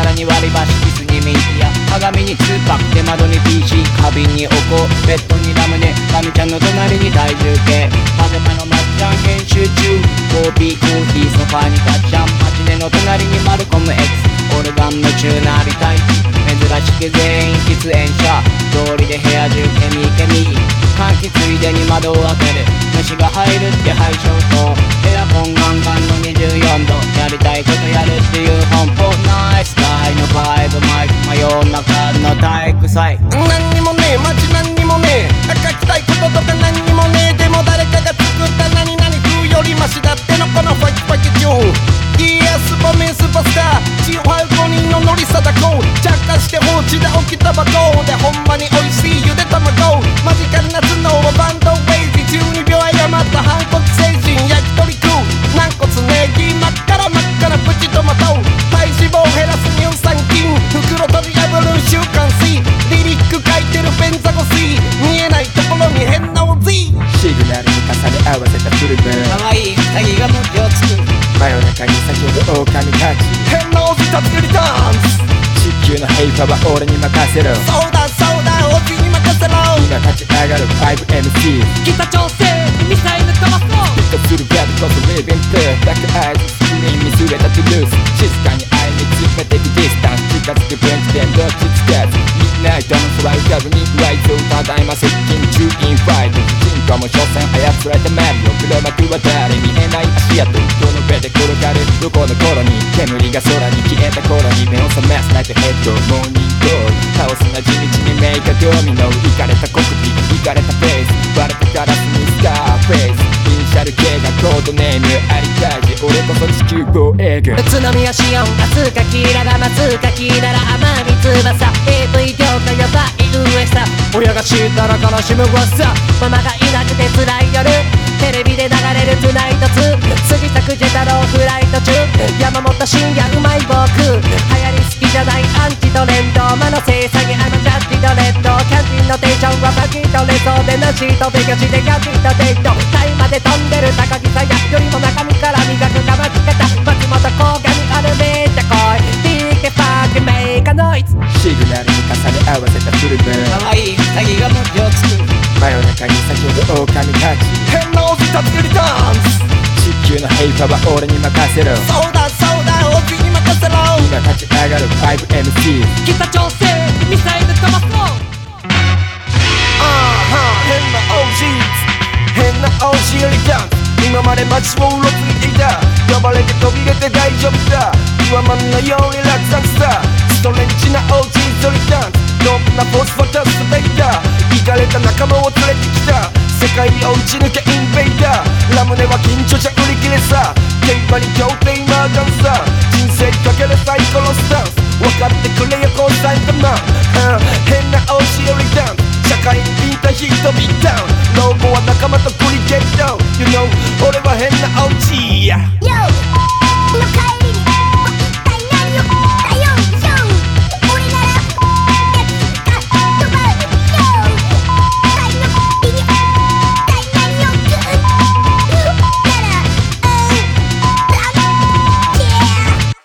皿に割り箸椅子にミディア鏡にツーパックで窓に PC 花瓶にお香ベッドにラムネラミちゃんの隣に体重計。パジャマのまっちゃん編集中。コーヒーコーヒーソファーにガッチャン。マチネの隣にマルコム X オルガン夢中なりたい。珍しく全員喫煙者。通りで部屋中ケミケミ換気ついでに窓を開ける。虫が入るって排消灯さい。何にもねえ街何にもねえ。書きたいこととか何にもねえ。でも誰かが作った何々風よりマシだってのこのファキファキチューンいやスーパーメンスーパースター血を這う5人のノリ貞子。着火して放置で起きたバトでほんまに美味しい。真夜中に叫ぶ狼たち。変なおじたちリターンズ地球の平和は俺に任せろ。そうだそうだおじに任せろ。今立ち上がる 5MC 北朝鮮ミサイル飛ばそう。ヒットするガッドこそリビングバックアイズスクリーン見据えたトゥルース。静かに愛見つめていくディスタンス。近づく分岐点どっちつかず。ミッドナイトの空浮かぶにワイズをただいま接近主人公も所詮操られたマリオ黒幕は誰見えない足跡人の上で転がるどこの頃に煙が空に消えた頃に目を覚ますナイトヘッドモーニングコールカオスな地道にメイクドミノイかれたコクピイかれたフェイス割れたガラスにスカーフェイスイニシャル K がコードネームありたい俺こそ地球防衛軍宇都宮シオン熱かきらが松かきなら甘み翼。AV 業界やばい上さ。親が知ったら悲しむ噂。ママがいなくて辛い夜。テレビで流れるトゥナイト2杉作治太郎フライト中。山本慎也うまい僕。流行り好きじゃないアンチトレンド魔の制作あのジャッジドレッド。キャンティンのテンションはバキッとレそうでなしと勉強してキャンティンとデートタイまで飛んでる高木さやよりも中身合わせたフルムーン可愛いウサギがを作る真夜中に狼たち変なおじたち。リターンズ地球の平和は俺に任せろ。そうだそうだおじに任せろ。今立ち上がる 5MC 北朝鮮ミサイル飛ばそう。ああ変な OGs 変な OG リターンズ今まで街をうろついていた。呼ばれて飛び出て大丈夫だ。岩間のように落胆したストレンジな OG を打ち抜けインベイダー。ラムネは緊張じゃ売り切れさ。競馬に協定マーガンさ。人生かけるサイコロスタンス。分かって